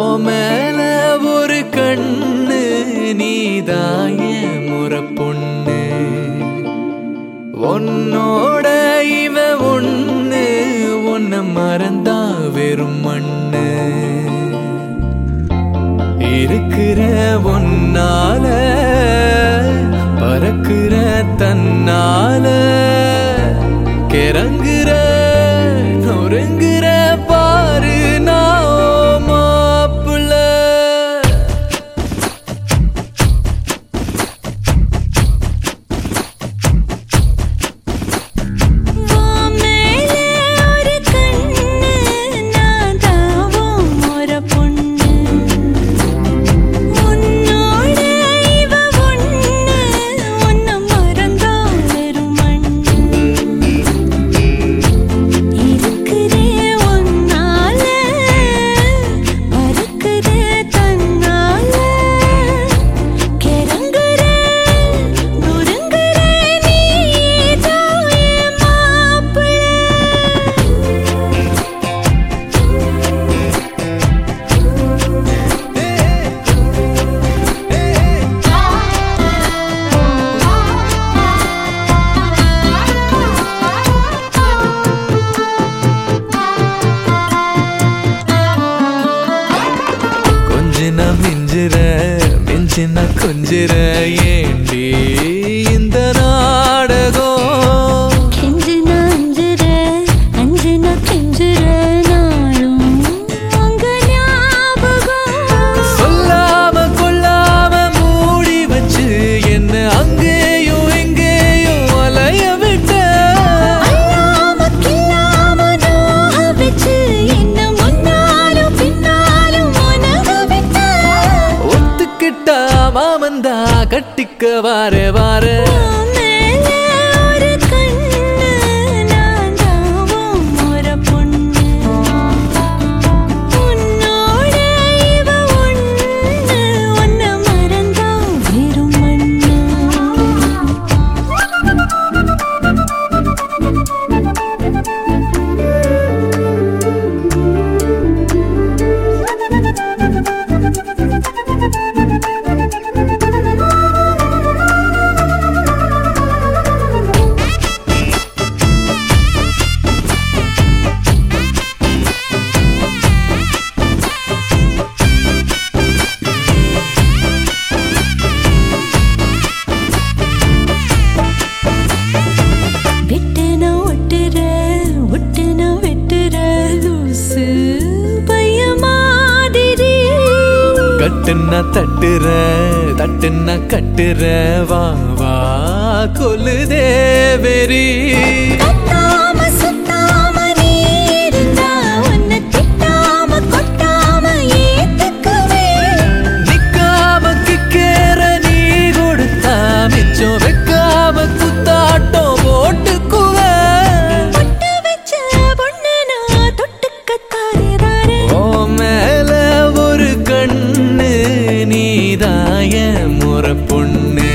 மேல ஒரு கண்ணு நீதாய முறப்பொண்ணு. உன்னோட இவ ஒண்ணு உன்னை மறந்தா வெறும் மண்ணு. இருக்கிற ஒன்னால பறக்கிற தன்னால கிறங்குற திரையேற்றி இந்த கட்டிக்க வாரே வாரே. தட்டுன்னா தட்டுற தட்டுன்னா கட்டுற. வா வா கொலுதே வெறி. ഉറപ്പുണ്ട്